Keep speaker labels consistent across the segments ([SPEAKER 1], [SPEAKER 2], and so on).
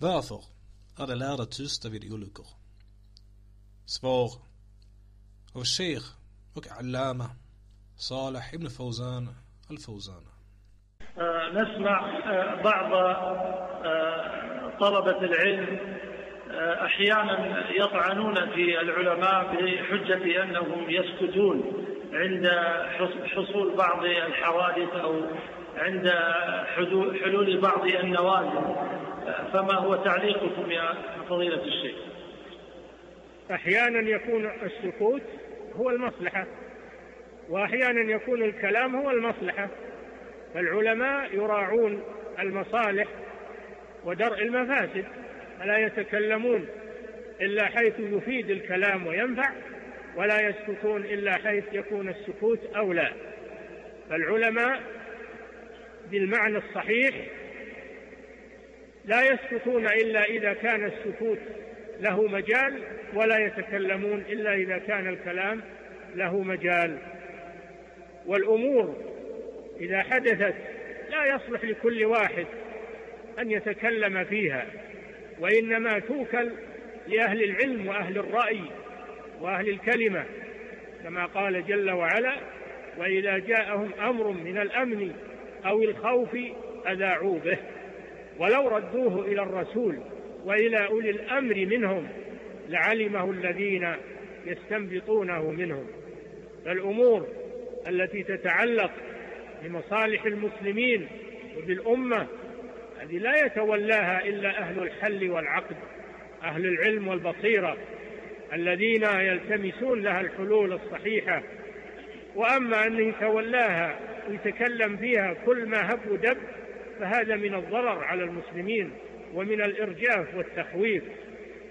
[SPEAKER 1] Varför är de lärda tysta vid olyckor? Svar av Sheikh och Allama صالح ابن فوزان الفوزان
[SPEAKER 2] نسمع بعض طلبة العلم أحيانا يطعنون في العلماء بحجة أنهم يسكتون عند حصول بعض الحوادث أو عند حلول بعض النوازل فما هو تعليقكم يا فضيلة الشيخ؟
[SPEAKER 3] أحيانا يكون السكوت هو المصلحة وأحيانا يكون الكلام هو المصلحة. فالعلماء يراعون المصالح ودرء المفاسد فلا يتكلمون إلا حيث يفيد الكلام وينفع ولا يسكتون إلا حيث يكون السكوت أولى. فالعلماء بالمعنى الصحيح لا يسكتون إلا إذا كان السكوت له مجال ولا يتكلمون إلا إذا كان الكلام له مجال. والأمور إذا حدثت لا يصلح لكل واحد أن يتكلم فيها وإنما توكل لأهل العلم وأهل الرأي وأهل الكلمة كما قال جل وعلا وإذا جاءهم أمر من الأمن أو الخوف أذاعوا به. ولو ردوه إلى الرسول وإلى أولي الأمر منهم لعلمه الذين يستنبطونه منهم. فالأمور التي تتعلق بمصالح المسلمين وبالأمة هذه لا يتولاها إلا أهل الحل والعقد أهل العلم والبصيرة الذين يلتمسون لها الحلول الصحيحة. وأما أن يتولاها ويتكلم فيها كل ما هب ودب فهذا من الضرر على المسلمين ومن الإرجاف والتخويف.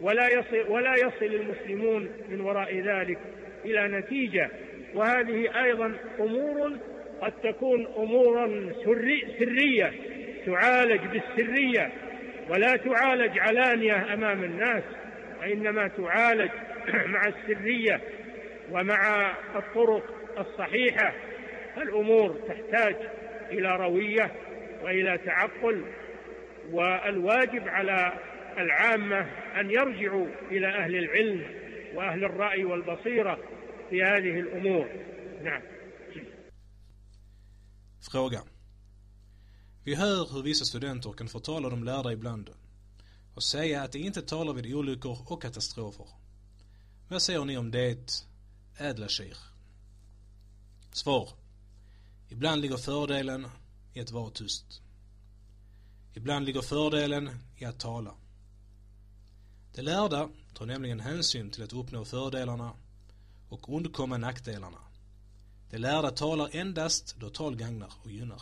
[SPEAKER 3] ولا يصل ولا يصل المسلمون من وراء ذلك إلى نتيجة. وهذه أيضا أمور قد تكون أمورا سري سرية تعالج بالسرية ولا تعالج علانية أمام الناس وإنما تعالج مع السرية ومع الطرق الصحيحة. الأمور تحتاج إلى روية وإلى تعقل والواجب على العامة أن يرجعوا إلى أهل العلم وأهل الرأي والبصيرة في هذه الأمور نعم
[SPEAKER 1] Fråga. Vi hör hur vissa studenter kan förtala de lärda ibland och säga att de inte talar vid olyckor och katastrofer. Vad säger ni om det, ädla sheikh? Svar. Ibland ligger fördelen i att vara tyst. Ibland ligger fördelen i att tala. De lärda tar nämligen hänsyn till att uppnå fördelarna och undkomma nackdelarna. De lärda talar endast då tal gagnar och gynnar.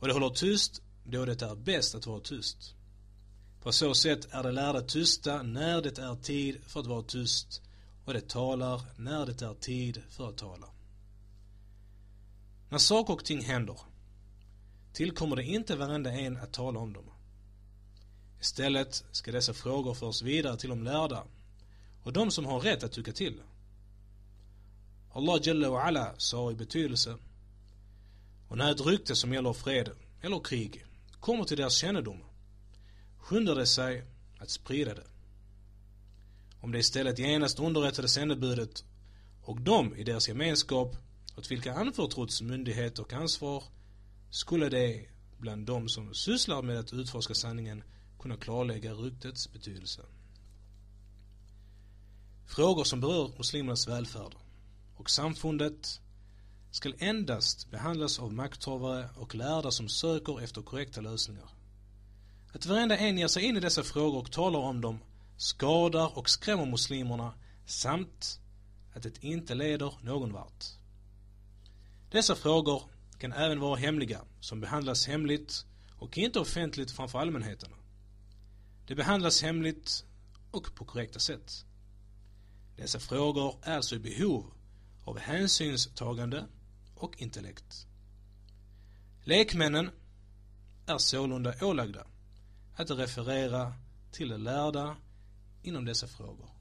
[SPEAKER 1] Och de håller tyst då det är bäst att vara tyst. På så sätt är de lärda tysta när det är tid för att vara tyst och de talar när det är tid för att tala. När saker och ting händer tillkommer det inte varenda en att tala om dem. Istället ska dessa frågor föras vidare till de lärda och de som har rätt att tycka till. Allah Jalla wa Ala sa i betydelse och när ett rykte som gäller fred eller krig kommer till deras kännedom skyndar de sig att sprida det. Om det istället genast underrättade sändebudet och de i deras gemenskap åt vilka anförtrotts myndighet och ansvar skulle det bland de som sysslar med att utforska sanningen kunna klarlägga ryktets betydelse. Frågor som berör muslimernas välfärd och samfundet skall endast behandlas av makthavare och lärda som söker efter korrekta lösningar. Att varenda en ger sig in i dessa frågor och talar om dem skadar och skrämmer muslimerna samt att det inte leder någon vart. Dessa frågor kan även vara hemliga, som behandlas hemligt och inte offentligt framför allmänheten. Det behandlas hemligt och på korrekta sätt. Dessa frågor är alltså i behov av hänsynstagande och intellekt. Lekmännen är sålunda ålagda att referera till det lärda inom dessa frågor.